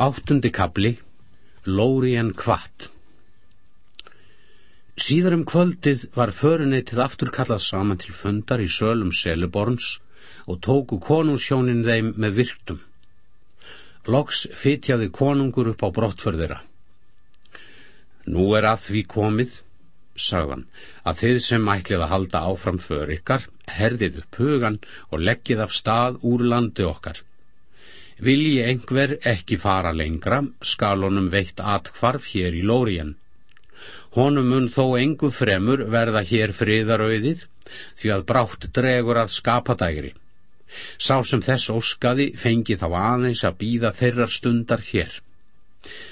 Áttundi kapli Lórien Kvatt Síðar um kvöldið var föruneytið afturkallað saman til fundar í sölum Seliborns og tóku konungshjónin þeim með virktum. Loks fytjaði konungur upp á brottförðira. Nú er að því komið, sagðan, að þið sem ætlið að halda áfram för ykkar, herðið upp hugan og leggið af stað úr landi okkar Vilji einhver ekki fara lengra, skal honum veitt atkvarf hér í Lórien. Honum mun þó engu fremur verða hér friðarauðið, því að brátt dregur að skapadægri. Sá sem þess óskaði fengi þá aðeins að býða þeirrar stundar hér.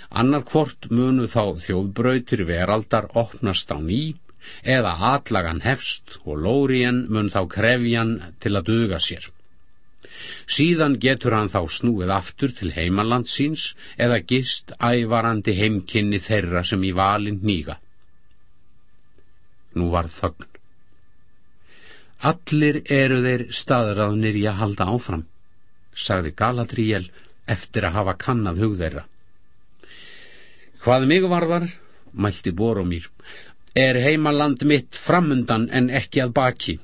Annað hvort munu þá þjóðbrautir veraldar opnast á ný, eða atlagan hefst og Lórien mun þá krefjan til að duga sér. Síðan getur hann þá snúið aftur til heimaland síns eða gist ævarandi heimkynni þeirra sem í valin nýga. Nú var þögn. Allir eru þeir staðraðnir í að halda áfram, sagði Galadriel eftir að hafa kannad hug þeirra. Hvað mig varðar, mælti Boromír, er heimaland mitt framundan en ekki að baki.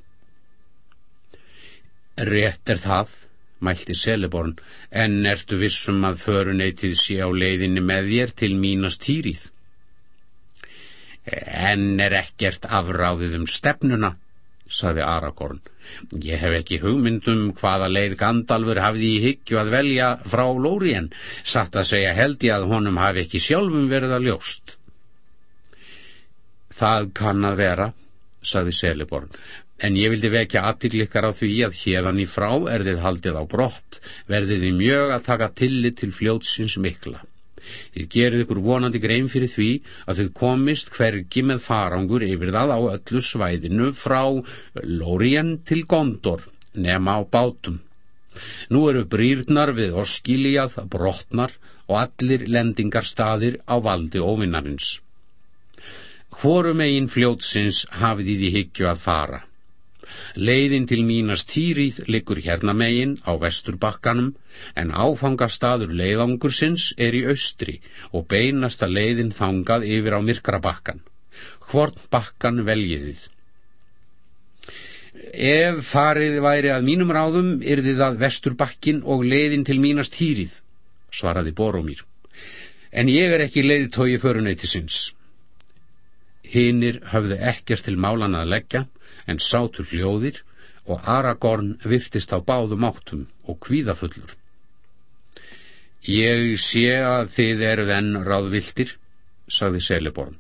Rétt er það, mælti Seleborn, en ertu vissum að föruneytið sé á leiðinni með þér til mínast týrið? En er ekkert afráðið um stefnuna, saði Aragorn. Ég hef ekki hugmyndum hvaða leið Gandalfur hafði í hyggju að velja frá Lórien, satt að segja held ég að honum hafi ekki sjálfum verið að ljóst. Það kann að vera, saði Seleborn, En ég vildi vekja aðtiklikkar á því að hérðan í frá er þið haldið á brott, verðið þið mjög að taka tillit til fljótsins mikla. Þið gerið ykkur vonandi grein fyrir því að þið komist hvergi með farangur yfir það á öllu svæðinu frá Lórien til Gondor, nema á bátum. Nú eru brýrnar við Oskíliað brotnar og allir lendingarstaðir á valdi óvinnarins. Hvorum eigin fljótsins hafið þið í hyggju að fara? Leiðin til mínast týrið liggur hérna megin á vesturbakkanum en áfangastadur leiðangursins er í austri og beinasta leiðin þangað yfir á myrkrabakkan. Hvort bakkan veljiðið? Ef farið væri að mínum ráðum yrði það vesturbakkin og leiðin til mínast týrið, svaraði Boromír. En ég er ekki leiðtói föruneytisins. Hinnir höfðu ekkert til málan að leggja en sátur hljóðir og Aragorn virtist á báðum áttum og kvíðafullur. Ég sé að þið eruð enn ráðviltir, sagði Seleborn.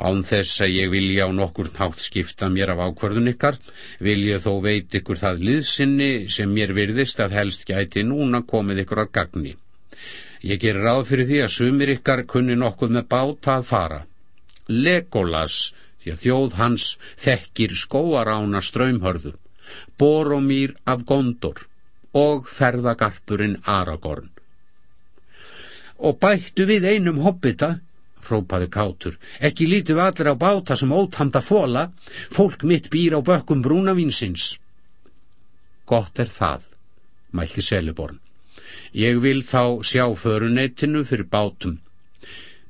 Án þess að ég vilja á nokkur nátt skipta mér af ákvarðun ykkar, vil ég þó veit ykkur það liðsinni sem mér virðist að helst gæti núna komið ykkur að gagni. Ég ger ráð fyrir því að sumir ykkar kunni nokkuð með báta að fara. Legolas því að þjóð hans þekkir skóarána ströymhörðu, Boromír af Gondor og ferðagarpurinn Aragorn. Og bættu við einum hobbita, hrópaði kátur, ekki lítu allir á báta sem ótamda fóla, fólk mitt býr á bökkum brúnavínsins. Gott er það, mælti Seliborn. Ég vil þá sjá föruneytinu fyrir bátum.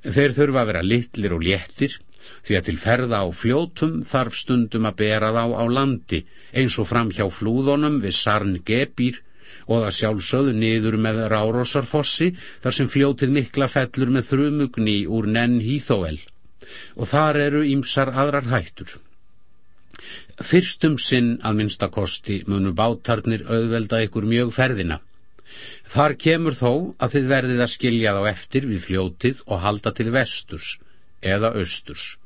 Þeir þurfa að vera litlir og léttir, því að til ferða á fljótum þarf stundum að bera þá á landi eins og fram hjá flúðunum við Sarn Gebýr og það sjálfsögðu niður með Rárosarfossi þar sem fljótið mikla fellur með þrumugni úr nenn hýþóel og þar eru ímsar aðrar hættur. Fyrstum sinn að minnstakosti munu bátarnir auðvelda ykkur mjög ferðina. Þar kemur þó að þið verðið að skilja þá eftir við fljótið og halda til vesturs eða austurs.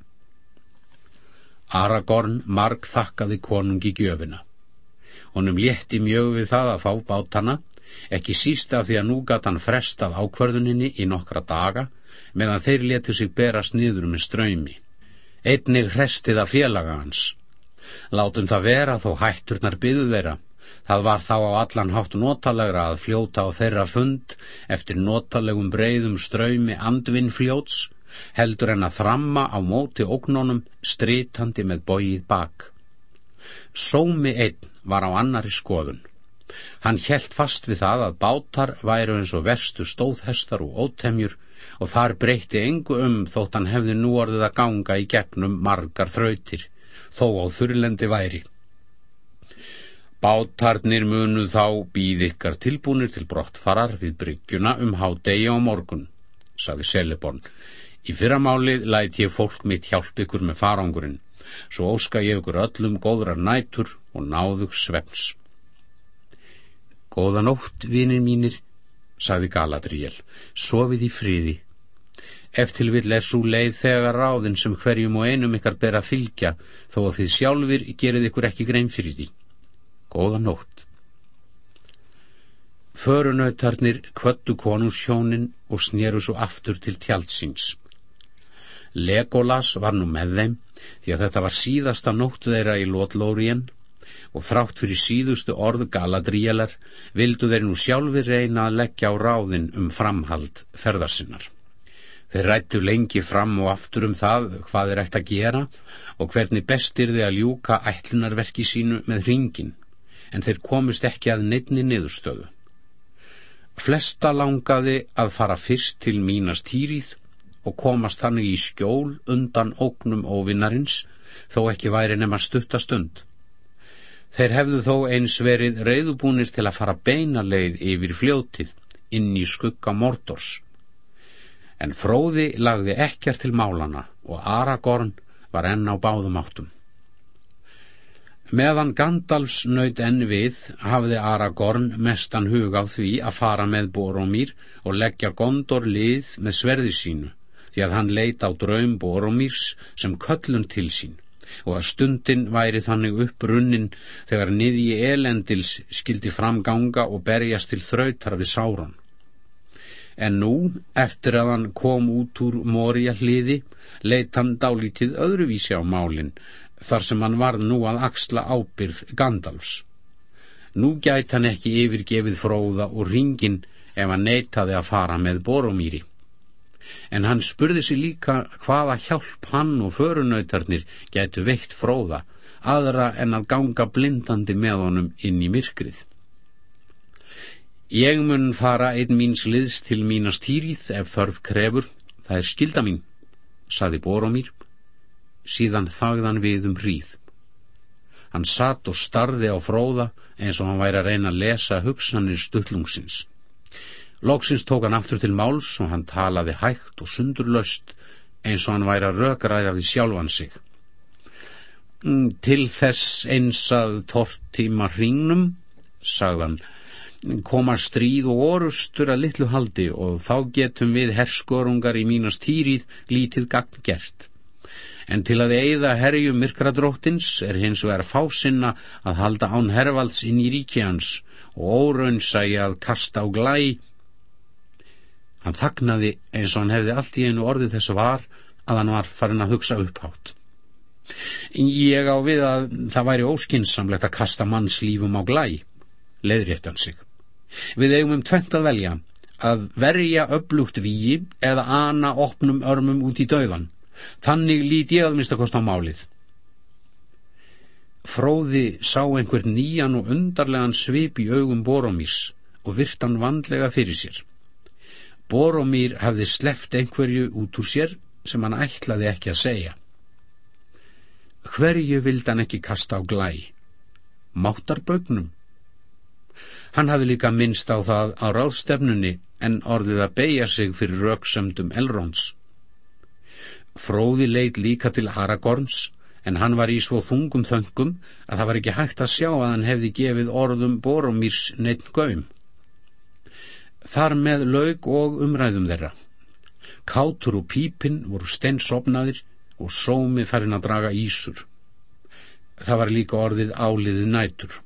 Aragorn marg þakkaði konungi gjöfina. Honum létti mjög við það að fá bátana, ekki sísta því að nú gatt hann frestað ákvörðuninni í nokkra daga, meðan þeir letu sig berast niður með ströymi. Einnig hrestið af félaga hans. Látum það vera þó hætturnar byðu þeirra. Það var þá á allan hátt notalegra að fljóta á þeirra fund eftir notalegum breyðum ströymi andvinn fljóts heldur en að þramma á móti ógnónum strítandi með bóið bak. Sómi einn var á annari skoðun. Hann helt fast við það að bátar væru eins og verstu stóðhestar og ótemjur og þar breytti engu um þótt hann hefði nú orðið að ganga í gegnum margar þrautir, þó á þurrlendi væri. Bátarnir munu þá býð ykkar tilbúnir til brottfarar við bryggjuna um hádegi á morgun, saði Seleborn. Í fyrramálið læt ég fólk mitt hjálp ykkur með farangurinn, svo óska ég ykkur öllum góðrar nætur og náðug sveps. Góða nótt, vinir mínir, sagði Galadriel, sofið í friði. Eftir vill er svo leið þegar ráðin sem hverjum og einum ykkar ber að fylgja, þó að þið sjálfur gerið ykkur ekki grein fyrir því. Góða nótt. Förunautarnir kvöttu konungshjónin og snéru svo aftur til tjaldsins. Legolas var nú með þeim, því að þetta var síðasta nótt þeirra í Lótlórien og þrátt fyrir síðustu orð Galadríelar vildu þeir nú sjálfur reyna að leggja á ráðin um framhald ferðarsinnar. Þeir rættu lengi fram og aftur um það hvað þeir ætti að gera og hvernig bestir þeir að ljúka ætlunarverki sínu með hringin, en þeir komist ekki að neittni niðurstöðu. Flesta langaði að fara fyrst til mínast týrið og komast þannig í skjól undan ógnum óvinnarins, þó ekki væri nema stuttastund. Þeir hefðu þó eins verið reyðubúnir til að fara beinaleið yfir fljótið inn í skugga Mordors. En fróði lagði ekkert til málana og Aragorn var enn á báðum áttum. Meðan Gandalfs nöyt enn við hafði Aragorn mestan hug á því að fara með Boromír og leggja Gondor lið með sverði sínu því að hann leita á draum Boromírs sem köllun til sín og að stundin væri þannig upprunnin þegar niði elendils skildi framganga og berjast til þrautar við sáran. En nú, eftir að hann kom út úr morja hliði, leitt hann dálítið öðruvísi á málinn, þar sem hann var nú að axla ábyrð Gandalfs. Nú gæti hann ekki yfirgefið fróða og ringin ef hann neytaði að fara með Boromíri en hann spurði sig líka hvaða hjálp hann og förunautarnir getu veitt fróða, aðra en að ganga blindandi með honum inn í myrkrið. Ég mun fara einn míns liðs til mínast týrið ef þarf krefur, það er skilda mín, saði Boromír, síðan þagðan við um hríð. Hann satt og starði á fróða eins og hann væri að reyna að lesa hugsanir stuttlungsins. Lóksins tók hann aftur til máls og hann talaði hægt og sundurlöst eins og hann væri að rökræða við sjálfan sig. Mm, til þess eins að tortíma hringnum, sagðan, koma stríð og orustur að litlu haldi og þá getum við herskorungar í mínast týrið lítið gagn gert. En til að eigða herjum myrkradróttins er hins vegar fásinna að halda án hervalds inn í ríkjans og óraunsægi að kasta á glæ Hann þagnaði eins og hann hefði allt í einu orðið þess var að hann var farin að hugsa upphátt. Ég á við að það væri óskinsamlegt að kasta manns lífum á glæ, leiðrétt hann sig. Við eigum um tvent að velja, að verja upplugt víi eða ana opnum örmum út í dauðan. Þannig lít ég að mista kost á málið. Fróði sá einhver nýjan og undarlegan svip í augum Boromís og virt hann vandlega fyrir sér. Boromír hafði sleft einhverju út úr sér sem hann ætlaði ekki að segja. Hverju vild hann ekki kasta á glæ? Máttarbögnum? Hann hafði líka minnst á það á ráðstefnunni en orðið að beigja sig fyrir rauksöndum Elrons. Fróði leid líka til Aragorns en hann var í svo þungum þöngum að það var ekki hægt að sjá að hann hefði gefið orðum Boromírs neitt gaum. Þar með laug og umræðum þeirra. Kátur og pípinn voru steinsopnaðir og sómi færinn að draga ísur. Það var líka orðið áliðið nætur.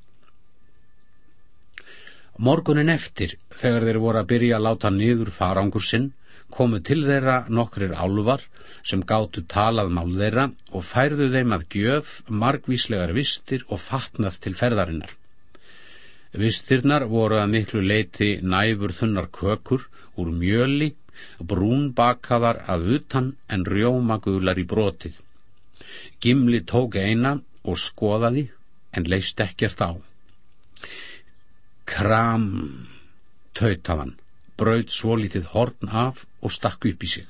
Morgunin eftir, þegar þeir voru að byrja að láta niður farangur sinn, komu til þeirra nokkrir álvar sem gáttu talað mál þeirra og færðu þeim að gjöf margvíslegar vistir og fatnað til ferðarinnar. Vistirnar voru að miklu leiti næfur þunnar kökur úr mjöli, brún bakaðar að utan en rjómagular í brotið. Gimli tók eina og skoðaði en leist ekkert á. Kram, tautaðan, braut svolítið horn af og stakk upp í sig.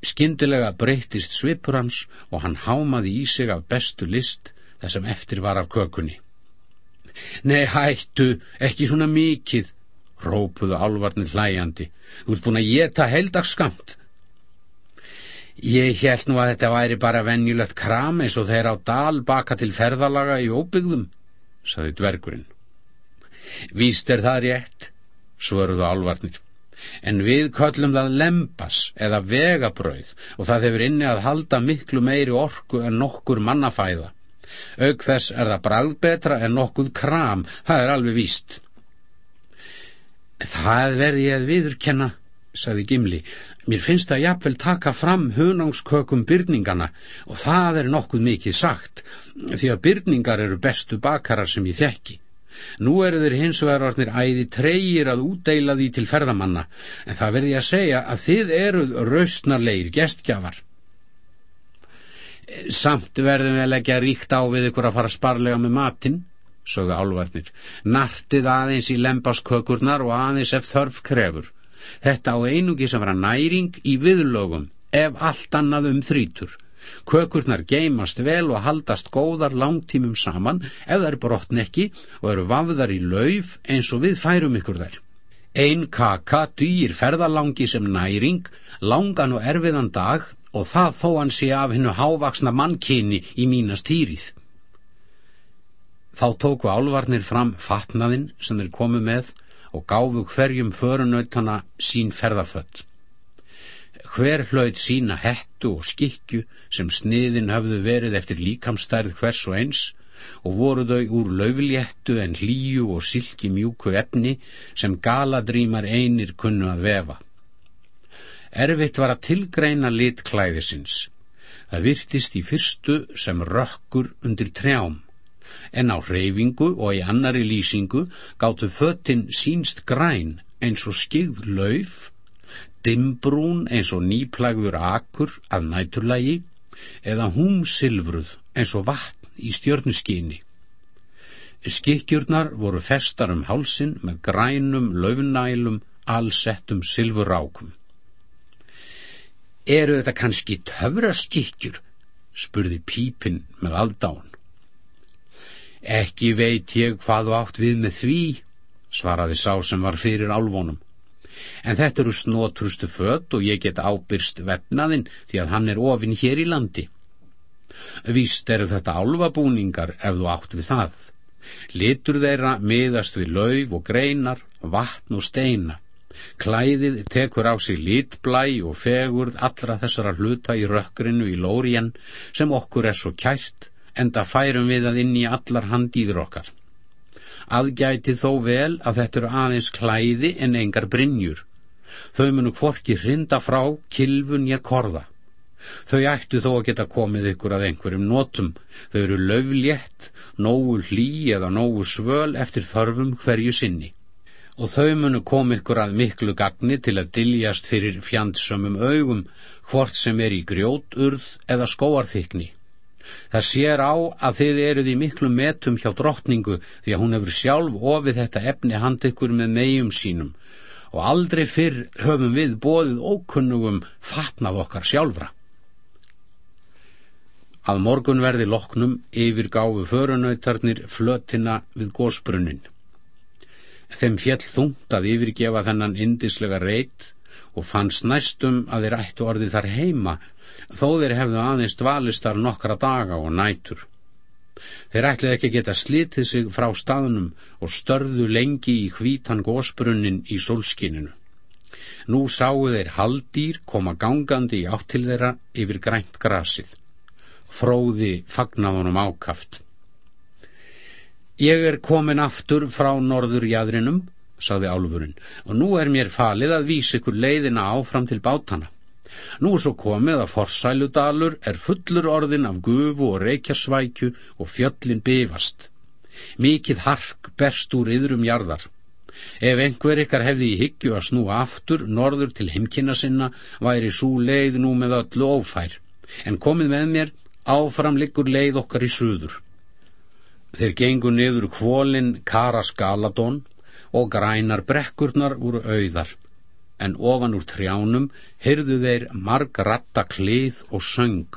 Skyndilega breytist svipur hans og hann hámaði í sig af bestu list þar sem eftir var af kökunni. Nei, hættu, ekki svona mikið, rópuðu álvarnir hlæjandi. Þú ert búin að geta heldagsskamt. Ég held nú að þetta væri bara venjulegt kram eins og þeir á dal baka til ferðalaga í óbyggðum, saði dvergurinn. Víst er það rétt, svöruðu álvarnir. En við köllum það lempas eða vegabrauð og það hefur inni að halda miklu meiri orku en nokkur mannafæða. Aug þess er það bragðbetra en nokkuð kram, það er alveg víst. Það verði ég að viðurkenna, saði Gimli. Mér finnst að jafnvel taka fram hunungskökum byrningana og það er nokkuð mikið sagt, því að byrningar eru bestu bakarar sem ég þekki. Nú eru þeir hins vegar orðnir æði treyir að útdeila því til ferðamanna, en það verði að segja að þið eruð rausnarleir gestgjafar. Samt verðum við að leggja ríkt á við ykkur að fara sparlega með matinn, sögðu álvarnir. Nartið aðeins í lempaskökurnar og aðeins ef þörf krefur. Þetta á einungi sem vera næring í viðlögum, ef allt annað um þrítur. Kökurnar geimast vel og haldast góðar langtímum saman ef þær brotn ekki og eru vafðar í lauf eins og við færum ykkur þær. Ein kaka dýr ferðalangi sem næring, langan og erfiðan dag og það þó hann sé af hennu hávaksna mannkyni í mínast týrið. Þá tóku álvarnir fram fatnaðinn sem þeir komu með og gáfu hverjum förunautana sín ferðarfött. Hver hlaut sína hettu og skikju sem sniðin hafðu verið eftir líkamstærð hvers og eins og voru þau úr laufléttu en hlýju og silki mjúku efni sem galadrýmar einir kunnu að vefa. Erfitt var að tilgreina litklæðisins. Það virtist í fyrstu sem rökkur undir trjám, en á hreyfingu og í annari lýsingu gáttu föttin sínst græn eins og skigð lauf dimbrún eins og nýplægður akur að næturlægi eða húmsilfruð eins og vatn í stjörnuskyni. Skikkjurnar voru festar um hálsin með grænum, löfnælum, allsettum silfurákum. Eru þetta kannski töfraskikkjur? spurði pípinn með aldán. Ekki veit ég hvað þú átt við með því, svaraði sá sem var fyrir álvónum en þetta eru snotrustu fött og ég get ábyrst vefnaðinn því að hann er ofinn hér í landi. Víst eru þetta álfabúningar ef þú átt við það. Litur þeirra miðast við lauf og greinar, vatn og steina. Klæðið tekur á sig litblæ og fegurð allra þessara hluta í rökkrinu í lórian sem okkur er svo kært, enda færum við að inn í allar handýður okkar aðgæti þó vel að þetta eru aðeins klæði en engar brinjur. Þau munu hvorki hrinda frá kilfun ég korða. Þau ættu þó að geta komið ykkur að einhverjum notum. Þau eru löflétt, nógu hlý eða nógu svöl eftir þörfum hverju sinni. Og þau munu kom ykkur að miklu gagni til að diljast fyrir fjandsömmum augum, hvort sem er í grjóturð eða skóarþykni. Það sér á að þið eruð í miklu metum hjá drottningu því að hún hefur sjálf ofið þetta efni hand ykkur með megjum sínum og aldrei fyrr höfum við bóðið ókunnugum fatnað okkar sjálfra. Að morgun verði loknum yfir gáfu förunautarnir flötina við gósbrunnin. Þeim fjell þungt að yfirgefa þennan indislega reit og fannst næstum að þeir ættu orðið þar heima þó þeir hefðu aðeins dvalistar nokkra daga og nætur. Þeir ætlið ekki geta slitið sig frá staðnum og störðu lengi í hvítan gósbrunnin í solskininu. Nú sáu þeir haldýr koma gangandi í áttil þeirra yfir grænt grasið. Fróði fagnaðunum ákaft. Ég er komin aftur frá norður jæðrinum, sagði álfurinn, og nú er mér falið að vísa ykkur leiðina áfram til bátana. Nú er svo komið að forsæludalur er fullur orðin af gufu og reykjasvækju og fjöllin bifast. Mikið hark berst úr yðrum jarðar. Ef einhver ykkar hefði í hyggju að snúa aftur norður til heimkynna sinna væri svo leið nú með öllu ófær. En komið með mér, áfram liggur leið okkar í suður. Þeir gengu niður kvólin Karas Galadón og grænar brekkurnar úr auðar, en ofan úr trjánum hyrðu þeir marg ratta klið og söng.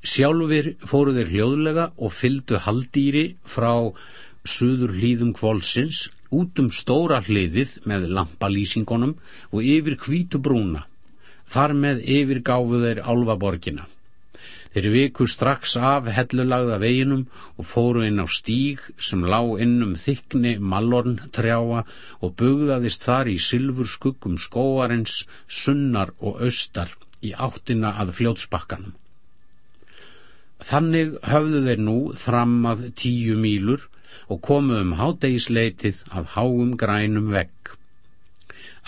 Sjálfur fóru þeir hljóðlega og fyldu haldýri frá suður hlýðum kvólsins út um stóra hliðið með lampalýsingunum og yfir hvítu brúna. Þar með yfirgáfu þeir álvaborgina. Þeir viku strax af hellulagða veginum og fóru inn á stíg sem lá inn um þykni mallorn trjáa og bugðaðist þar í sylfur skuggum skóarins, sunnar og austar í áttina að fljótsbakkanum. Þannig höfðu þeir nú þrammað tíu mílur og komu um hádegisleitið að háum grænum vegg.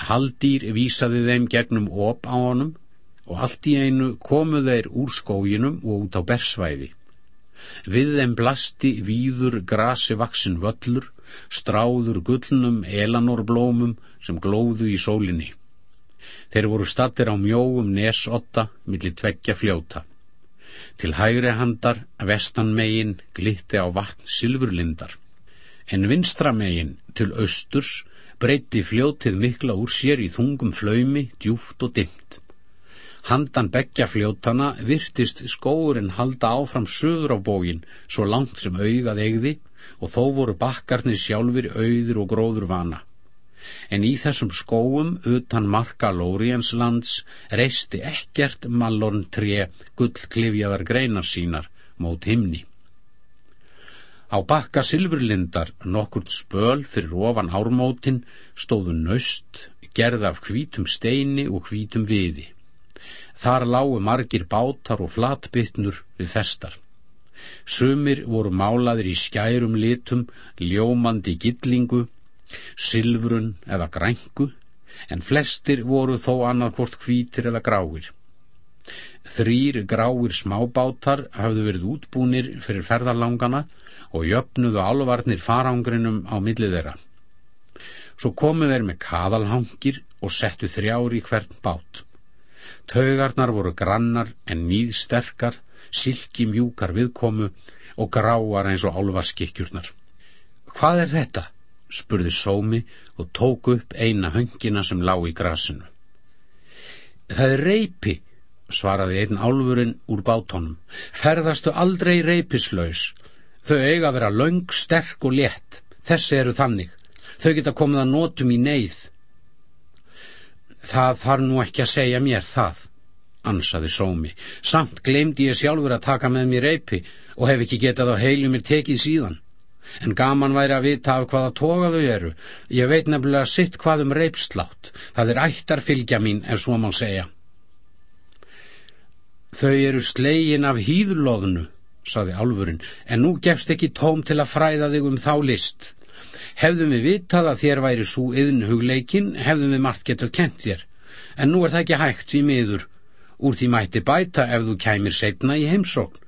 Haldýr vísaði þeim gegnum op á honum og allt í einu komu þeir úr skóginum og út á bersvæði. Við þeim blasti víður grasi vaksin völlur, stráður gullnum elanórblómum sem glóðu í sólinni. Þeir voru stattir á mjóum nesotta millir tveggja fljóta. Til hægri handar, vestanmegin, glitti á vatn silfurlindar. En vinstramegin, til austurs, breytti fljótið mikla úr sér í þungum flaumi, djúft og dimmt. Handan beggja fljótana virtist skóurinn halda áfram söður á bógin svo langt sem augað eigði og þó voru bakkarnir sjálfur auður og gróður vana. En í þessum skóum utan marka Lórienslands reisti ekkert mallorn tré gullklifjaðar greinar sínar mót himni. Á bakka Silfurlindar nokkurt spöl fyrir ofan ármótin stóðu nöst gerð af hvítum steini og hvítum viði. Þar lágu margir bátar og flatbytnur við festar. Sumir voru málaðir í skærum litum, ljómandi gillingu, silfrun eða grængu, en flestir voru þó annað hvort hvítir eða gráir. Þrýr gráir smábátar hafðu verið útbúnir fyrir ferðarlangana og jöfnuðu álvarnir farangrinum á millið þeirra. Svo komu þeir með kaðalhangir og settu þrjári hvern bát. Taugarnar voru grannar en nýðsterkar, silki mjúkar viðkomu og gráar eins og álvarskikkjurnar. Hvað er þetta? spurði Sómi og tók upp eina höngina sem lá í grasinu. Það er reypi, svaraði einn álfurinn úr bátónum. Ferðastu aldrei reypislaus. Þau eiga að vera laung, sterk og létt. Þessi eru þannig. Þau geta komið að nótum í neyð. Það þarf nú ekki að segja mér það, ansaði sómi. Samt glemdi ég sjálfur að taka með mér reypi og hef ekki getað á heilu mér tekið síðan. En gaman væri að vita af hvaða toga þau eru. Ég veit nefnilega sitt hvað um reypslátt. Það er ættar fylgja mín, ef svo má segja. Þau eru slegin af hýðlóðnu, saði álfurinn, en nú gefst ekki tóm til að fræða þig um þá list. Hefðum við vitað að þér væri svo yðn hugleikin, hefðum við margt getað kent þér. En nú er það ekki hægt því miður. Úr því mætti bæta ef þú kæmir setna í heimsókn.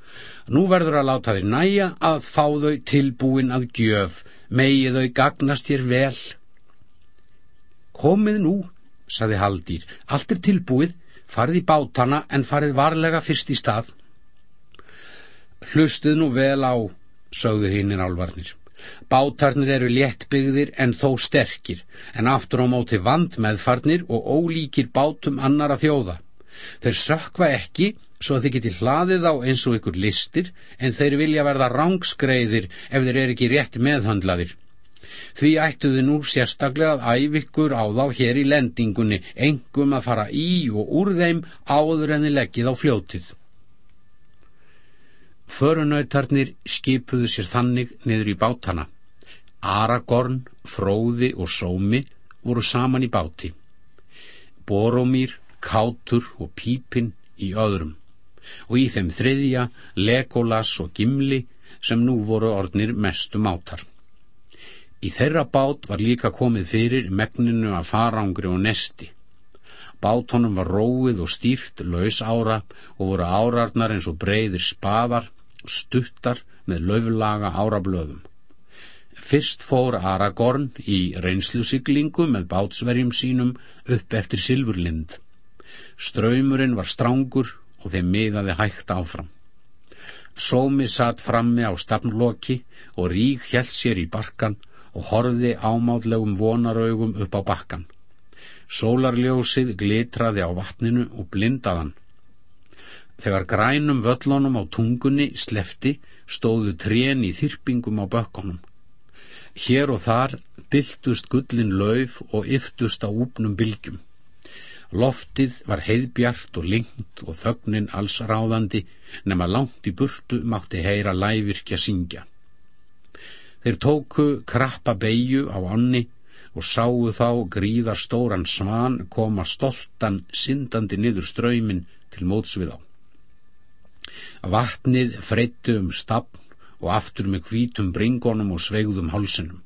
Nú verður að láta þér næja að fá þau tilbúin að gjöf, megi þau gagnast þér vel. Komið nú, saði Haldýr, allt er tilbúið, farið í bátana en farið varlega fyrst í stað. Hlustið nú vel á, sögðu hinnir álvarnir. Bátarnir eru léttbyggðir en þó sterkir, en aftur á móti vand meðfarnir og ólíkir bátum annara þjóða. Þeir sökva ekki svo að þeir geti hlaðið á eins og ykkur listir, en þeir vilja verða rángskreiðir ef þeir eru ekki rétt meðhandlaðir. Því ættuði nú sérstaklega að æfikkur á þá hér í lendingunni, engum að fara í og úr þeim áður en þið leggið á fljótið. Förunautarnir skipuðu sér þannig niður í bátana. Aragorn, Fróði og Sómi voru saman í báti. Boromír, Kátur og Pípin í öðrum og í þeim þriðja Legolas og Gimli sem nú voru orðnir mestu mátar. Í þeirra bát var líka komið fyrir megninu af farangri og nesti. Bátonum var róið og stýrt laus ára og voru árarnar eins og breyðir spaðar, stuttar með löflaga árablöðum. Fyrst fór Aragorn í reynslusiglingu með bátsverjum sínum upp eftir Silfurlind. Ströymurinn var strángur og þeim miðaði hægt áfram. Sómi satt frammi á stafnloki og rík hjælt sér í barkan og horði ámátlegum vonaraugum upp á bakkan. Sólarljósið glitraði á vatninu og blindaðan. Þegar grænum völlunum á tungunni slefti stóðu trén í þyrpingum á bökkunum. Hér og þar byltust gullin lauf og yftust á úpnum bylgjum. Loftið var heiðbjart og lingt og þögnin alls ráðandi nema langt í burtu mátti heyra lævirkja syngja. Þeir tóku krappa beigju á onni og sáu þá gríðar stóran svan koma stoltan syndandi niður ströymin til móts við á. Vatnið freyttu um stafn og aftur með hvítum bringonum og sveigðum hálsinum.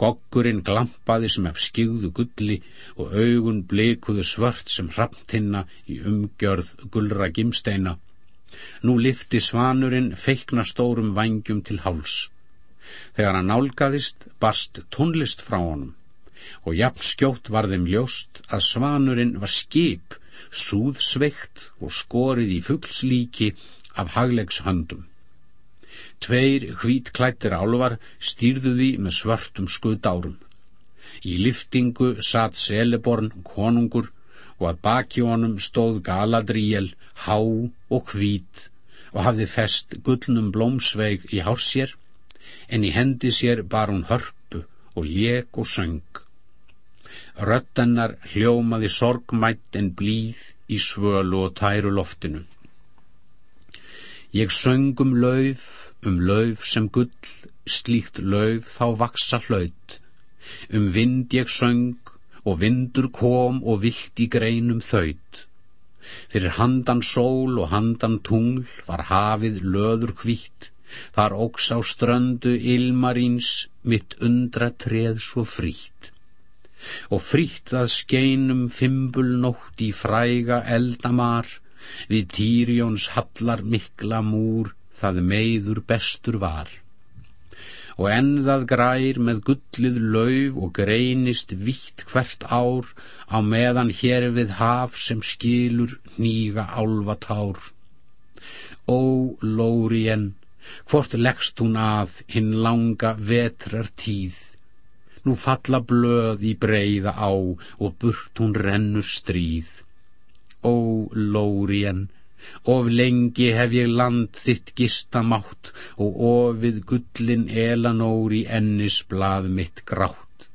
Goggurinn glampaði sem ef skigðu gulli og augun blikuðu svört sem hrapptinna í umgjörð gullra gimsteina. Nú lifti svanurinn feikna stórum vangjum til háls. Þegar hann nálgæðist barst tónlist frá honum og jafn skjótt var þeim ljóst að svanurinn var skip, súðsveikt og skorið í fuggslíki af haglegs höndum. Tveir hvítklættir álvar stýrðu því með svörtum skutárum. Í liftingu satt Seleborn konungur og að baki honum stóð Galadriel, há og hvít og hafði fest gullnum blómsveig í hársér en í hendi sér bar hún hörpu og lék og söng. Röttennar hljómaði sorgmætt en blíð í svölu og tæru loftinu. Ég söngum lauf um lauf sem gull, slíkt lauf þá vaksa hlaut. Um vind ég söng og vindur kom og vilt í greinum þaut. Fyrir handan sól og handan tungl var hafið löður kvitt, þar óks á ströndu ilmaríns mitt undra treð svo frít. Og frít það skeinum fimbulnótt í fræga eldamar, við Týrjóns hallar mikla múr það meiður bestur var. Og ennðað grær með gullið lauf og greinist vitt hvert ár á meðan hér við haf sem skilur nýga álvatár. Ó, Lórien, hvort leggst hún að hinn langa vetrar tíð? Nú falla blöð í breyða á og burt hún rennur stríð. Ó, Lórien, Of lengi hef ég land þitt gistamátt og ofið gullin elanór í ennis blað mitt grátt.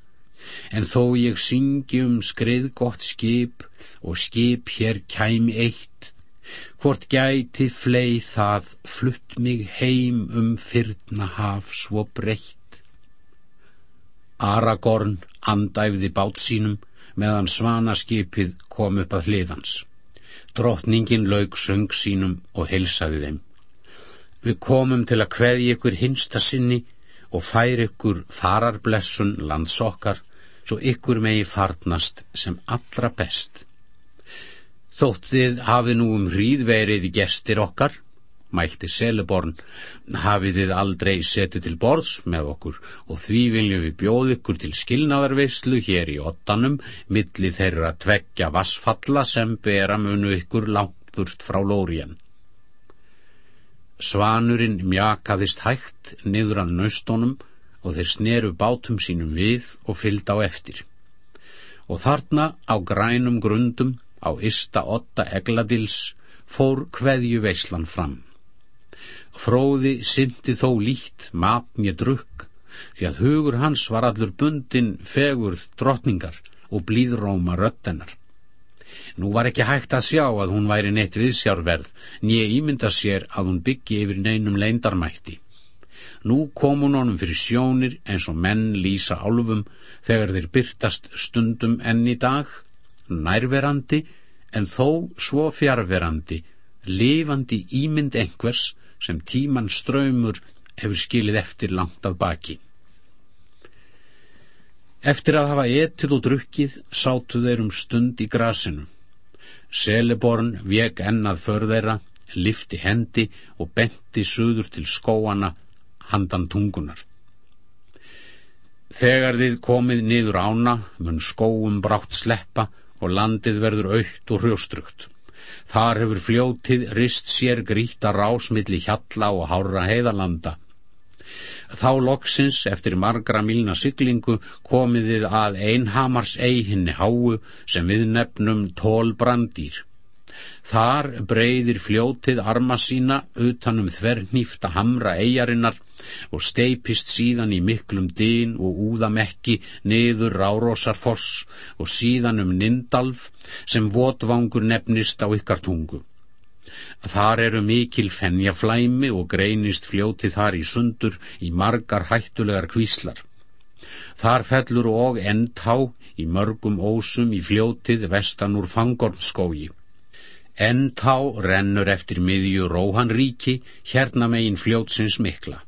En þó ég syngi um skrið gott skip og skip hér kæmi eitt, hvort gæti fleið það flutt mig heim um fyrna haf svo breytt. Aragorn andæfði bát sínum meðan svanaskipið kom upp að hliðans. Drottningin laug söng sínum og heilsaði þeim. Við komum til að kveði ykkur hinsta sinni og færi ykkur fararblessun landsokkar svo ykkur megi farnast sem allra best. Þótt þið hafi nú um hríðverið gestir okkar, mælti Seleborn, hafið þið aldrei setið til borðs með okkur og því viljum við bjóð ykkur til skilnaðarveislu hér í ottanum milli þeirra tveggja vassfalla sem bera munu ykkur langt burt frá lórien. Svanurinn mjakaðist hægt niður að naustónum og þeir sneru bátum sínum við og fylgd á eftir. Og þarna á grænum grundum á ysta otta egladils fór hveðju veislan fram. Fróði syndi þó lít, matnja drukk, því að hugur hans var allur bundin fegurð drottningar og blíðróma röttenar. Nú var ekki hægt að sjá að hún væri neitt viðsjárverð, nýja ímynda sér að hún byggi yfir neinum leindarmætti. Nú kom hún honum fyrir sjónir eins og menn lýsa álfum þegar þeir byrtast stundum enn í dag, nærverandi en þó svo fjarverandi, lifandi ímynd einhvers sem tíman ströymur hefur skilið eftir langt af baki. Eftir að hafa etið og drukkið sátu þeir um stund í grasinu. Seleborn vek ennað förðeira, lifti hendi og benti suður til skóana handan tungunar. Þegar þið komið niður ána mun skóum brátt sleppa og landið verður aukt og hrjóstrukt Þar hefur fljótið rist sér gríta rásmilli hjalla og hára heiðalanda. Þá loksins eftir margra milna syklingu komiðið að einhamars eiginni háu sem við nefnum tólbrandýr. Þar breyðir fljótið arma sína utanum þvernýfta hamra eigarinnar og steipist síðan í miklum dýn og úðamekki niður Rárósarfoss og síðan um Nindalf sem votvangur nefnist á ykkar tungu. Þar eru mikil fennjaflæmi og greinist fljótið þar í sundur í margar hættulegar kvíslar. Þar fellur og endhá í mörgum ósum í fljótið vestan úr fangornskógi. Endhá rennur eftir miðju Róhanríki hérna megin fljótsins mikla.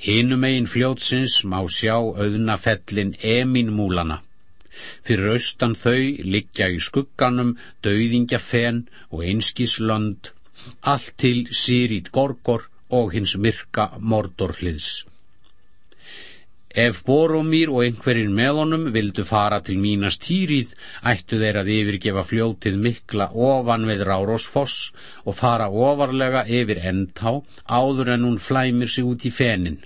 Hinu megin fljótsins má sjá auðnafellin Eminmúlana. Fyrir austan þau liggja í skugganum dauðingjafen og einskislönd, allt til Sýrít Gorgor og hins myrka Mordorhliðs. Ef Boromír og einhverjir með honum vildu fara til mínast týrið, ættu þeir að yfirgefa fljótið mikla ofan við Rárosfoss og fara ofarlega yfir endtá áður en hún flæmir sig út í fenin.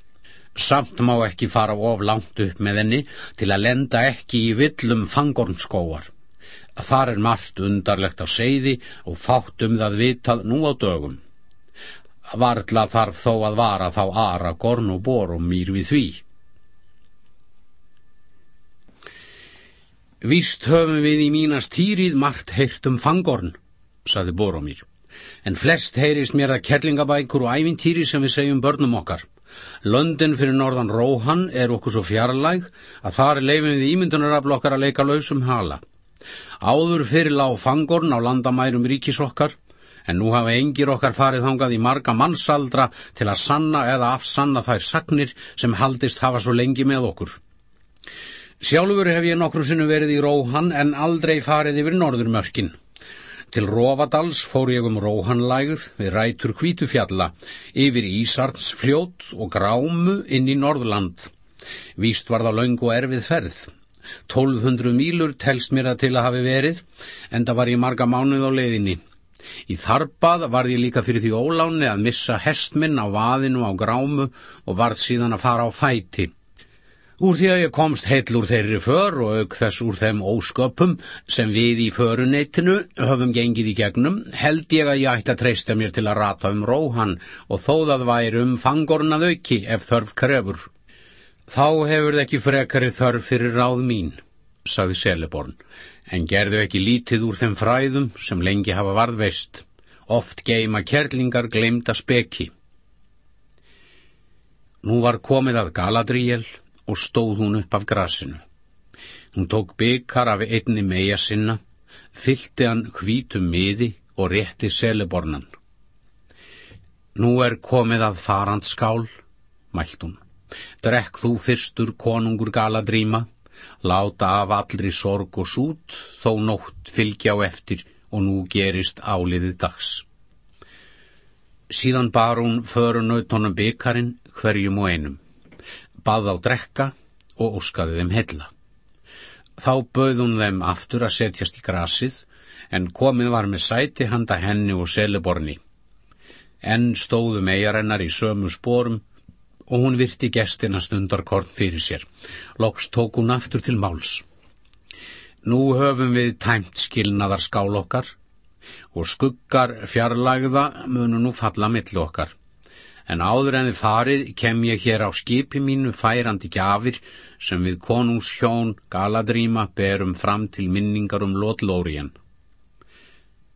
Samt má ekki fara of langt upp með henni til að lenda ekki í villum fangornskóar. Þar er margt undarlegt á seiði og fátt um það vitað nú á dögum. Varðla þarf þó að vara þá Aragorn og Borum mýr við því. Víst höfum við í mínast týrið margt heyrt um fangorn, saði Boromír, en flest heyrist mér að kerlingabækur og ævintýri sem við segjum börnum okkar. Löndin fyrir norðan Róhan er okkur svo fjarlæg að þar leifum við ímyndunarafl okkar að leika lausum hala. Áður fyrir lág fangorn á landamærum ríkis okkar, en nú hafa engir okkar farið þangað í marga mannsaldra til að sanna eða afsanna þær sagnir sem haldist hafa svo lengi með okkur. Sjálfur hef ég nokkru sinu verið í Róhan en aldrei farið yfir norðurmörkin. Til Rófadals fór ég um Róhanlægð við rætur kvítufjalla, yfir Ísarts fljót og grámu inn í Norðland. Víst var það laung og erfið ferð. 1200 mílur telst mér að til að hafi verið, en það var ég marga mánuð á leiðinni. Í þarbað var ég líka fyrir því óláni að missa hestminn á vaðinu á grámu og varð síðan að fara á fæti. Úr því að ég komst heill úr þeirri för og auk þess úr þeim ósköpum sem við í föruneytinu höfum gengið í gegnum, held ég að ég ætti að treysta mér til að rata um róhan og þóðað væri um fangornað auki ef þörf krefur. Þá hefur það ekki frekari þörf fyrir ráð mín, sagði Seleborn, en gerðu ekki lítið úr þeim fræðum sem lengi hafa varðveist. Oft geima kerlingar glemta speki. Nú var komið að Galadriel og stóð hún upp af grasinu. Hún tók byggar af einni meia sinna, fylti hann hvítum miði og rétti selebornan. Nú er komið að farand skál, mælt hún. Drekk þú fyrstur konungur galadrýma, láta af allri sorg og sút, þó nótt fylgja á eftir og nú gerist áliðið dags. Síðan bar hún förunautonum byggarinn hverjum og einum bað á drekka og óskaði þeim hella. Þá bauð hún þeim aftur að setjast í grasið, en komið var með sæti handa henni og seleborni. Enn stóðu meiarennar í sömu spórum og hún virti gestina stundarkorn fyrir sér. Loks tók hún aftur til máls. Nú höfum við tæmt skilnaðar skál okkar og skuggar fjarlægða munu nú falla millu okkar en áður en þið farið kem ég hér á skipi mínu færandi gjafir sem við konungshjón Galadríma berum fram til minningar um Lótlóriðan.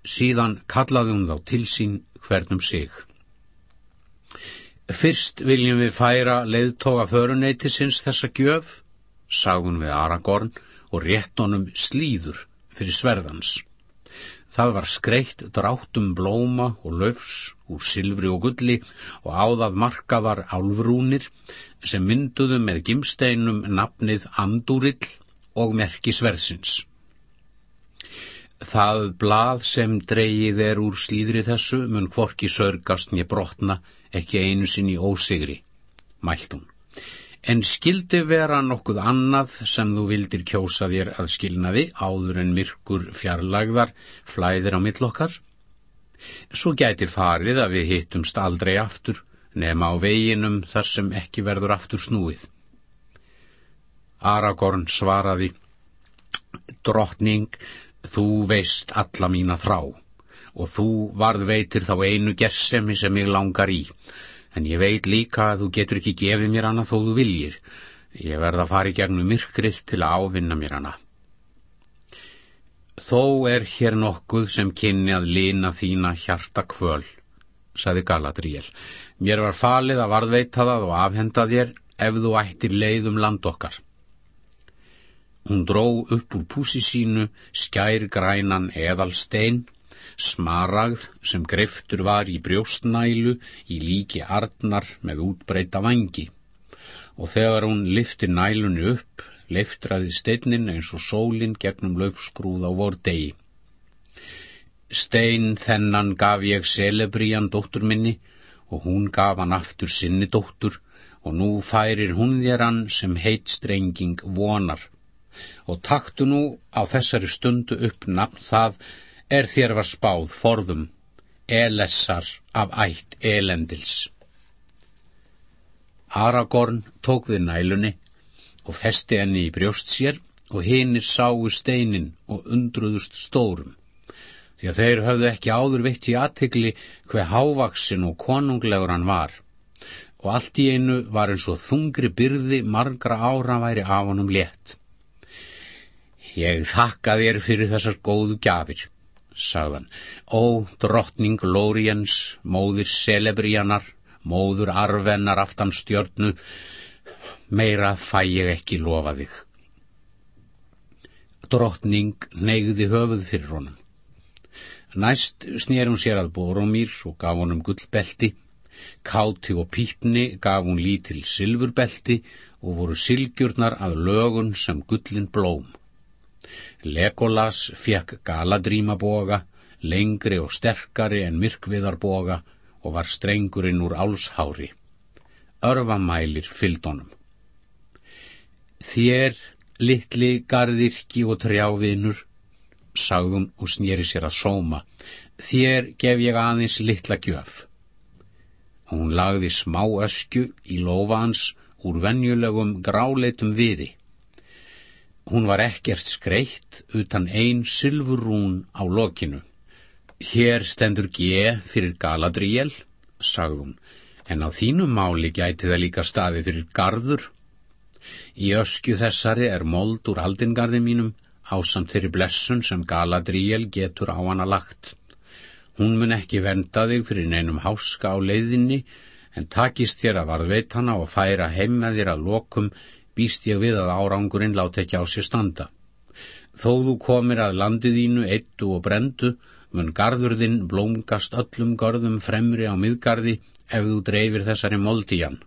Síðan kallaði hún þá til sín hvernum sig. Fyrst viljum við færa leiðtoga föruneytisins þessa gjöf, sagðun við Aragorn og rétt honum slíður fyrir sverðans. Það var skreitt dráttum blóma og löfs úr silfri og gulli og áðað markaðar álfrúnir sem mynduðu með gimsteinum nafnið Andúrill og merki sverðsins. Það blað sem dreyið er úr slíðri þessu mun hvorki sörgast nýja brotna ekki einu sinni ósigri, mælt hún. En skildi vera nokkuð annað sem þú vildir kjósa þér að skilnaði áður en myrkur fjarlagðar flæðir á millokkar? Svo gæti farið að við hittumst aldrei aftur nema á veginum þar sem ekki verður aftur snúið. Aragorn svaraði, Drottning, þú veist alla mína þrá og þú varð veitir þá einu gersemi sem ég langar í en ég veit líka að þú getur ekki gefið mér hana þó þú viljir. Ég verða að fara í gegnum myrkrið til að ávinna mér hana. Þó er hér nokkuð sem kynni að lina þína hjarta kvöl, saði Galadriel. Mér var falið að varðveita það og afhenda þér ef þú ættir leið um land okkar. Hún dró upp úr púsi sínu skær grænan eðalstein smaragð sem greiftur var í brjóstnælu í líki arnar með útbreyta vangi og þegar hún lifti nælunni upp leiftraði steinnin eins og sólinn gegnum löfskrúð á vor degi. Stein þennan gaf ég Selebrían dóttur minni og hún gaf hann aftur sinni dóttur og nú færir hún þér hann sem heit strenging vonar. Og taktu nú á þessari stundu upp nafn það er þér var spáð forðum, elessar af ætt elendils. Aragorn tók við nælunni og festi henni í brjóst sér og hinnir sáu steinin og undruðust stórum, því að þeir höfðu ekki áður veitt í aðtegli hver hávaksin og konunglegur hann var, og allt í einu var eins og þungri byrði margra ára væri af honum létt. Ég þakka þér fyrir þessar góðu gjafir sagðan. Ó, drottning Lóriens, móðir Celebrianar, móður Arvennar aftan stjörnu, meira fæ ég ekki lofa þig. Drottning neyði höfuð fyrir honum. Næst snýr hún sér að Boromír og gaf honum gullbelti, káti og pípni gaf hún lítil silfurbelti og voru silgjurnar að lögun sem gullin blóm. Legolas fekk galadrímaboga, lengri og sterkari en myrkviðarboga og var strengurinn úr álshári. Örvamælir fyldonum. Þér, litli gardirki og trjávinur, sagðum og snýri sér að sóma, þér gef ég aðeins litla gjöf. Hún lagði smá öskju í lofa hans úr venjulegum gráleitum viði. Hún var ekkert skreitt utan ein sylfurún á lokinu. Hér stendur G fyrir Galadriel, sagðum, en á þínum máli gæti það líka staði fyrir Garður. Í öskju þessari er mold úr aldingarði mínum ásamt þeirri blessun sem Galadriel getur á hana lagt. Hún mun ekki venda þig fyrir neinum háska á leiðinni, en takist þér að varðveit hana og færa heim með þér að lokum býst ég við að árangurinn láti ekki á sér standa. Þó þú komir að landiðínu eittu og brendu, mun garðurðinn blómgast öllum gorðum fremri á miðgarði ef þú dreifir þessari moldíjan.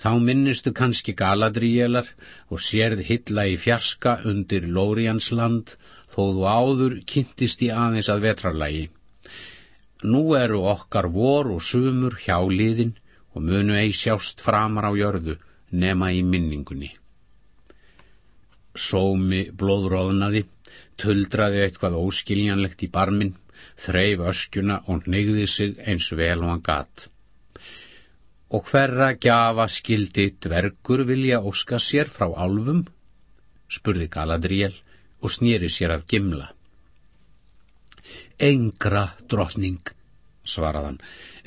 Þá minnistu kannski galadríjelar og sérð hilla í fjarska undir Lórians land þó þú áður kynntist í aðeins að vetrarlægi. Nú eru okkar vor og sumur hjá liðin og munu ei sjást framar á jörðu nema í minningunni. Sómi blóðróðnaði, tuldraði eitthvað óskiljanlegt í barmin, þreif öskjuna og neyði sig eins vel og hann gatt. Og hverra gjafa skildi dvergur vilja óska sér frá álfum? spurði Galadriel og snýri sér af gimla. Engra drottning, svaraðan,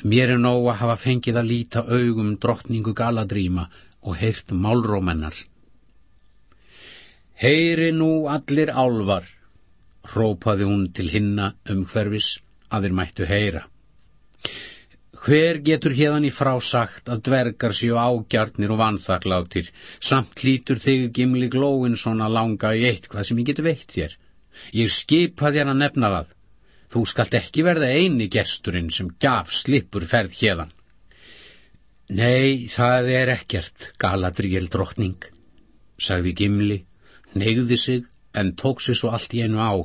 mér er nóg að hafa fengið að líta augum drottningu Galadríma og heyrt málrómennar. Heyri nú allir álvar, rópaði hún til hinna um hverfis að þeir mættu heyra. Hver getur hérðan í frásagt að dvergar séu ágjarnir og vanþakláttir, samt lítur þig gimli glóin svona langa í eitt hvað sem ég getur veitt þér. Ég skipa þér að nefna það. Þú skalt ekki verða eini gesturinn sem gaf slipur ferð hérðan. Nei, það er ekkert, Galadriel drottning, sagði Gimli, neyði sig en tók sér svo allt í einu á.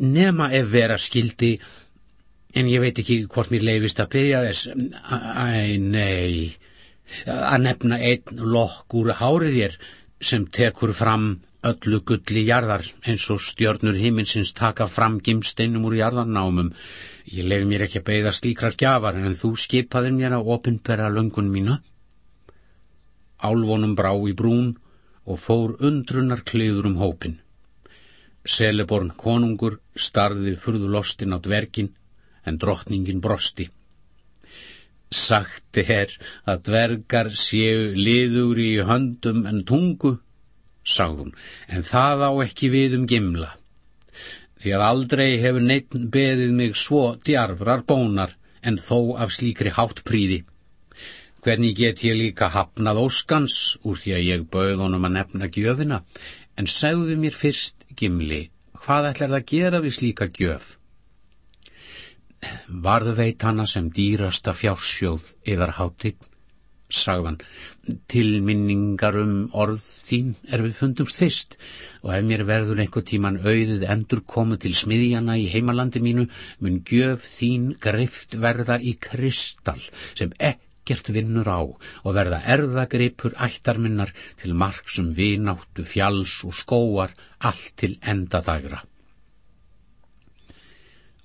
Nema ef vera skildi, en ég veit ekki hvort mér leifist að byrja þess. Æ, nei, Að nefna einn lokk úr hárið þér sem tekur fram öllu gulli jarðar eins og stjörnur himinsins taka fram gimsteinum úr jarðarnámum. Ég lef mér ekki að beida slíkrar gjafar en þú skipaðir mér að opinbera löngun mína. Álvonum brá í brún og fór undrunar kliður um hópin. Seleborn konungur starði furðu lostin á dvergin en drottningin brosti. Sagt er að dvergar séu liður í höndum en tungu, sagðun, en það á ekki við um gimla. Því að aldrei hefur neitt beðið mig svo djarfrar bónar en þó af slíkri hátt príði. Hvernig get ég líka hafnað óskans úr því að ég bauð honum að nefna gjöfina, en segðu mér fyrst, Gimli, hvað ætlar það að gera við slíka gjöf? Varðu veit hana sem dýrasta fjársjóð yfir hátign, sagðan, tilminningar um orð þín er við fundumst fyrst og ef mér verður einhver tíman auðið endur komu til smiðjana í heimalandi mínu mun gjöf þín grift verða í kristall sem ekkert vinnur á og verða erðagripur ættarminnar til marksum vináttu, fjalls og skóar allt til endadagra.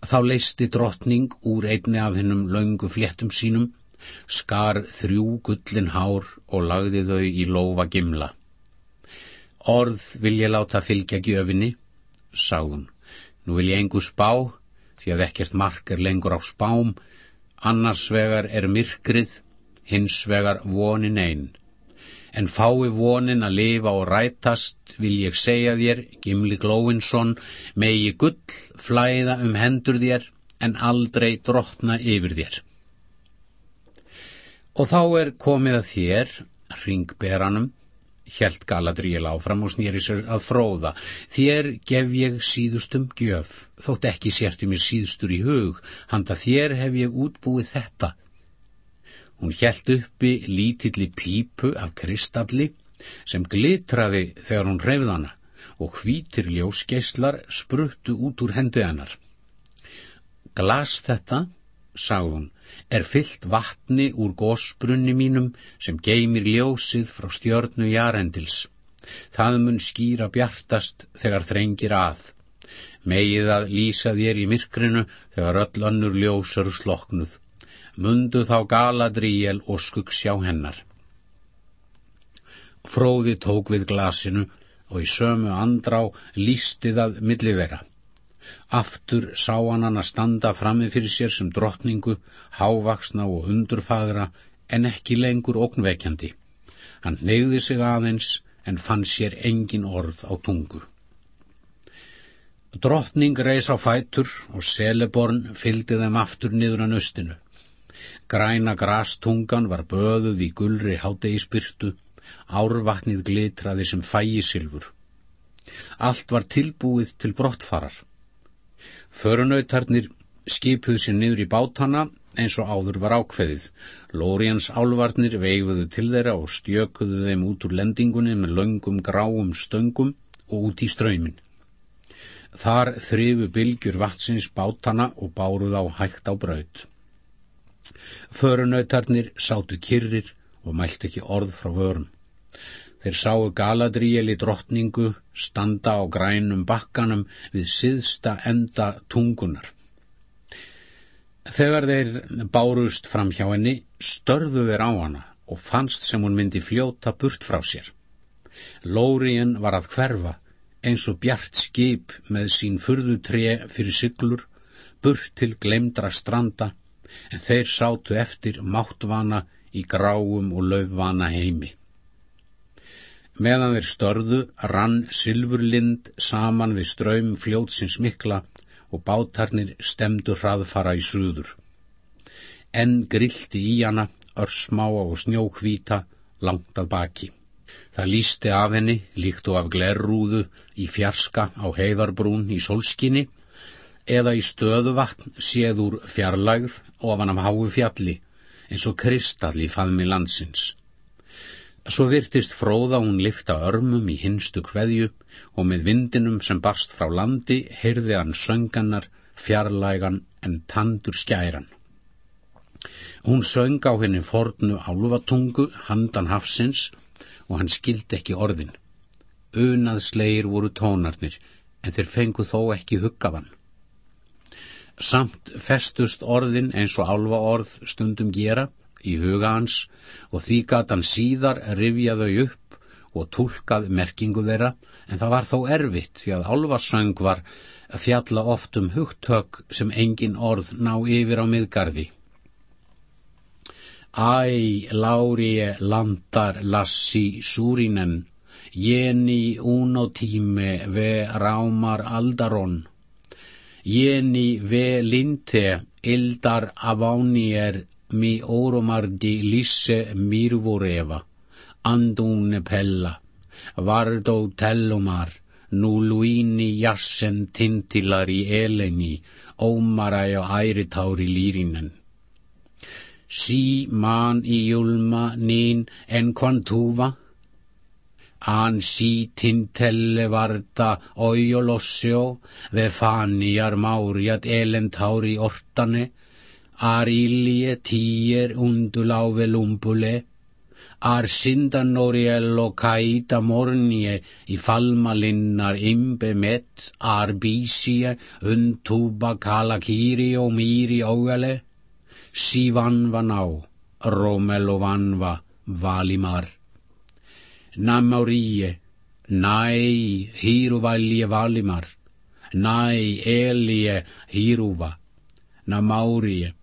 Þá leisti drottning úr einni af hennum laungu fléttum sínum, skar þrjú gullin hár og lagði þau í lofa gimla. Orð vil ég láta fylgja gjöfinni, sagðun. Nú vil ég engu spá, því að ekkert mark er lengur á spám, annars vegar er myrkrið hins vegar vonin einn. En fái vonin að lifa og rætast, vil ég segja þér, Gimli Glóinsson, megi gull flæða um hendur þér, en aldrei drotna yfir þér. Og þá er komið að þér, ringberanum, hjælt Galadriel áfram og snýri sér að fróða. Þér gef ég síðustum gjöf, þótt ekki sérti mér síðustur í hug, handa þér hef ég útbúið þetta, Hún hjælt uppi lítilli pípu af kristalli sem glitraði þegar hún hreyfð hana og hvítir ljósgeislar spruttu út úr hendi hennar. Glas þetta, sagði hún, er fyllt vatni úr gósbrunni mínum sem geymir ljósið frá stjörnu jarendils. Það mun skýra bjartast þegar þrengir að. Megið að lýsa þér í myrkrinu þegar öll önnur ljósar sloknuð mundu þá Galadriel og skuggsjá hennar. Fróði tók við glasinu og í sömu andrá lísti það millivera. Aftur sá hann hann að standa frammi fyrir sér sem drottningu, hávaksna og undurfagra en ekki lengur ógnveikjandi. Hann neyði sig aðeins en fann sér engin orð á tungu. Drottning reys á fætur og Seleborn fylgdi þeim aftur niður að nöstinu. Græna grastungan var böðuð í gulri hátegispyrtu, árvatnið glitraði sem fægisilfur. Allt var tilbúið til brottfarar. Förunautarnir skipuð sér niður í bátana eins og áður var ákveðið. Lórians álvarnir veifuðu til þeirra og stjökuðu þeim út úr lendingunni með löngum gráum stöngum og út í ströymin. Þar þrifu bylgjur vatsins bátana og báruð á hægt á braut. Förunautarnir sátu kyrrir og mælt ekki orð frá vörum. Þeir sáu Galadrieli drottningu standa á grænum bakkanum við siðsta enda tungunar. Þegar þeir bárust fram hjá henni, störðu þeir á hana og fannst sem hún myndi fljóta burt frá sér. Lóriðin var að hverfa eins og bjart skip með sín furðu tre fyrir syklur, burt til glemdra stranda en þeir sátu eftir máttvana í gráum og löfvana heimi. Meðan þeir störðu rann Silfurlind saman við ströym fljótsins mikla og bátarnir stemdu hraðfara í suður. Enn grilti í hana, örsmáa og snjókvíta, langt að baki. Það lísti af henni, líkt og af glerrúðu, í fjarska á heiðarbrún í solskinni eða í stöðu vatn séð úr fjarlægð ofan af háu fjalli eins og kristall í faðmi landsins. Svo virtist fróða hún lifta örmum í hinstu kveðju og með vindinum sem barst frá landi heyrði hann sönganar, fjarlægan en tandur skæran. Hún söng á henni fornu álvatungu handan hafsins og hann skildi ekki orðin. Unaðslegir voru tónarnir en þeir fengu þó ekki huggaðan. Samt festust orðin eins og álva orð stundum gera í huga hans og því gat hann síðar rifja þau upp og tólkað merkingu þeirra en það var þó erfitt því að álvasöng var að fjalla oft um hugtök sem engin orð ná yfir á miðgarði. Æ, lárie landar lassi súrinen, jeni uno tíme ve rámar aldaron, jeni ve linte ildar avánier mi órumardi lisse mírvoreva, andúne pella, vardó tellumar, nú luíni jassen tintilar í eleni, ómaræ og æritári lýrinen. Sí man í julma nín en kvantúva, an sí tintelle varta ojolossjó, ve fanjar máriat elentári ortane, ar ilje tier unduláve lumpule, ar sindanoriello kaita mornie í falmalinnar imbe met, ar bísie undtuba kalakiri og mýri ógale, sí vanva ná, romelo vanva, valimar. Namáríe, næ, híruvalje valimar, næ, elje, híruva, namáríe,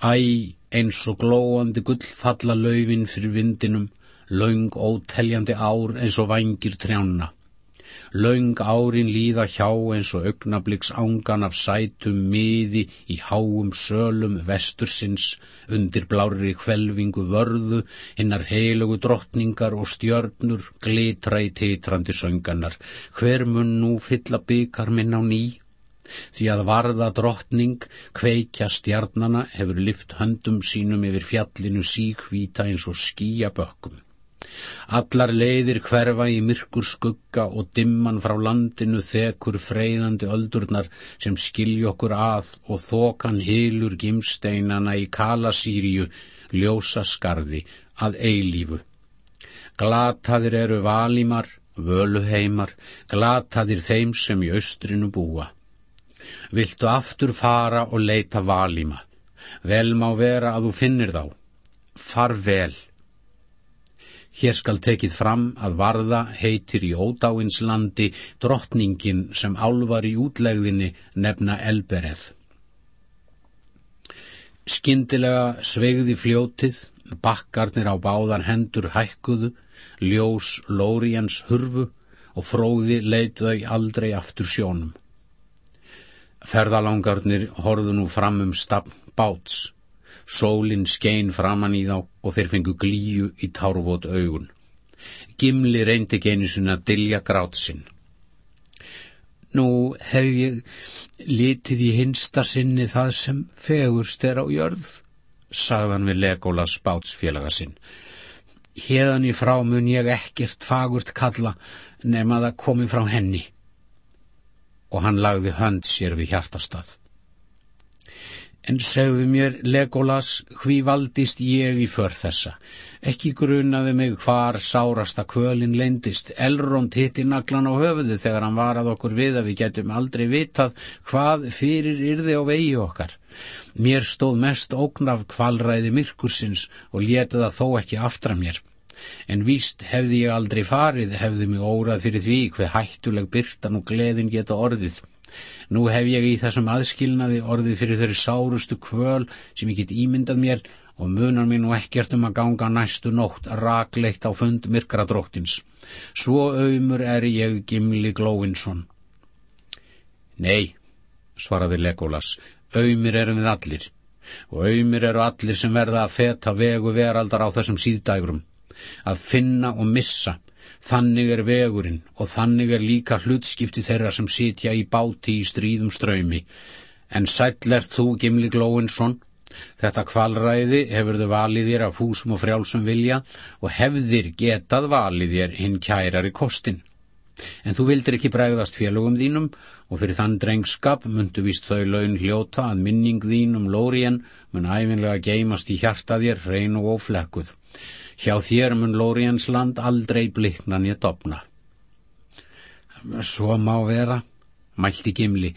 Æ, eins og glóandi gull falla laufin fyrir vindinum, laung óteljandi ár eins og vangir trjána. Laung árin líða hjá eins og augnabliks ángan af sætum miði í háum sölum vestursins undir blári kvelvingu vörðu, hinnar heilugu drottningar og stjörnur glitra í titrandi sönganar. Hver mun nú fylla byggar minn á ný? Því að varða drottning kveikja stjarnana hefur lift höndum sínum yfir fjallinu síkvíta eins og skíabökkum. Allar leiðir hverfa í myrkur skugga og dimman frá landinu þekur freyðandi öldurnar sem skilja okkur að og þokan hilur gimsteinana í kalasýrju, ljósa skarði, að eilífu. Glataðir eru valímar, völuheimar, glataðir þeim sem í austrinu búa. Viltu aftur fara og leita valíma? Vel má vera að þú finnir þá. Far vel. Hér skal tekið fram að varða heitir í ódáins landi drottningin sem álvar í útlegðinni nefna Elbereð. Skyndilega svegði fljótið, bakkarnir á báðar hendur hækkuðu, ljós Lóriens hurfu og fróði leit þau aldrei aftur sjónum. Ferðalangarnir horðu nú fram um stafn báts. Sólinn skein framann í þá og þeir fengu glíu í tárvot augun. Gimli reyndi genisuna dilja grátsinn. Nú hef ég litið í hinsta sinni það sem fegurst er á jörð, sagðan við Legolas bátsfélaga sinn. Hérðan í frá mun ég ekkert fagurt kalla nema það komi frá henni og hann lagði hönd sér við hjartastað. En segðu mér, Legolas, hví valdist ég í för þessa? Ekki grunaði mig hvar sárasta kvölin leindist. Elrond hitti naglan á höfuðu þegar hann varað okkur við að við getum aldrei vitað hvað fyrir yrði á vegi okkar. Mér stóð mest ógnaf kvalræði myrkursins og letið það þó ekki aftra mér en víst hefði ég aldrei farið, hefði mig órað fyrir því hver hættuleg byrtan og gleðin geta orðið. Nú hef ég í þessum aðskilnaði orðið fyrir þeirri sárustu kvöl sem ég get ímyndað mér og munar mér nú ekkert um að ganga næstu nótt rakleitt á fund myrkra dróttins. Svo auðmur er ég Gimli Glóinsson. Nei, svaraði Legolas, auðmur erum við allir og auðmur eru allir sem verða að feta vegu veraldar á þessum síðdægrum að finna og missa. Þannig er vegurinn og þannig er líka hlutskipti þeirra sem sitja í báti í stríðum ströymi. En sæll er þú, Gimli Glóinsson, þetta kvalræði hefur þau valið þér af húsum og frjálsum vilja og hefðir getað valið þér hinn kærari kostin. En þú vildir ekki bregðast félögum þínum og fyrir þann drengskap myndu víst þau laun hljóta að minning þín um Lórien mun æfinlega geimast í hjarta þér hrein og oflekkuð. Hjá þér mun Lóriens land aldrei blikna nýja dopna. Svo má vera, mælti Gimli,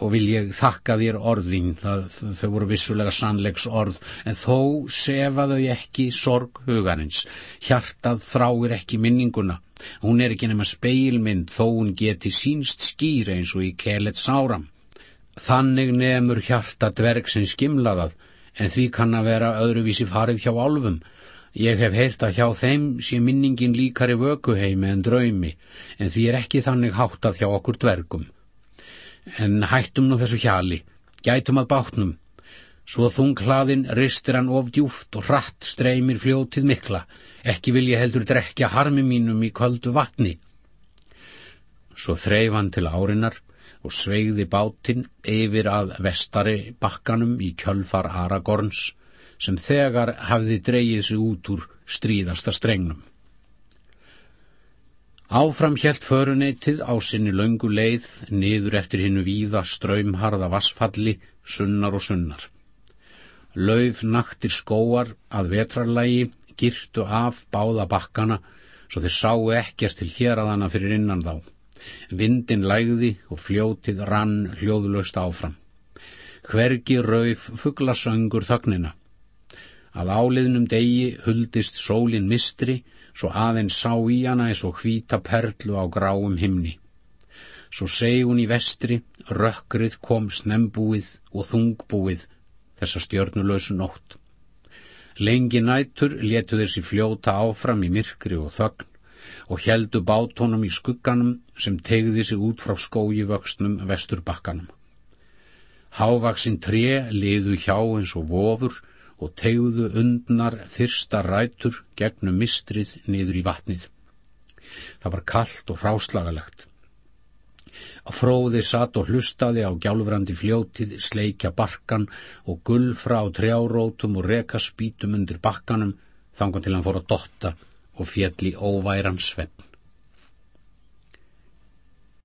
og vil ég þakka þér orðin, það, þau voru vissulega sannleiks orð, en þó sefa þau ekki sorg hugarins. Hjartað þráir ekki minninguna. Hún er ekki nema speilmynd þó hún geti sínst skýr eins og í kelet sáram. Þannig nefnur hjarta dverg sem skimlaðað, en því kann að vera öðruvísi farið hjá álfum. Ég hef heyrt að hjá þeim sé minningin líkari vökuheimi en draumi, en því er ekki þannig háttað hjá okkur dvergum. En hættum nú þessu hjali, gætum að bátnum. Svo þunghlaðin ristir hann of djúft og hratt streymir fljótið mikla, ekki vil ég heldur drekja harmi mínum í köldu vatni. Svo þreif hann til árinar og sveigði bátinn yfir að vestari bakkanum í kjölfar Aragorns sem þegar hafði dreyið sig út úr stríðasta strengnum. Áfram helt föruneytið á sinni löngu leið niður eftir hinnu víða ströymharða vassfalli sunnar og sunnar. Lauf naktir skóar að vetrarlægi girtu af báða bakkana svo þeir sáu ekkert til hér að hana fyrir innan þá. Vindin lægði og fljótið rann hljóðlaust áfram. Hvergi rauf fugglasöngur þögnina. Að áliðnum degi huldist sólin mistri svo aðeins sá í hana eins og hvita perlu á gráum himni. Svo seg hún í vestri, rökkrið kom snembúið og þungbúið þessa stjörnulösu nótt. Lengi nætur letu sér fljóta áfram í myrkri og þögn og heldu bátónum í skugganum sem tegði sig út frá skóji vöxnum vesturbakkanum. Hávaksinn tré liðu hjá eins og vofur og tegðu undnar þyrsta rætur gegnum mistrið niður í vatnið. Það var kallt og ráslagalegt. Að fróði satt og hlustaði á gjálfrandi fljótið, sleikja barkan og gulfra á trjárótum og reka spítum undir bakkanum þangan til hann fór að dotta og fjalli óværan sveppn.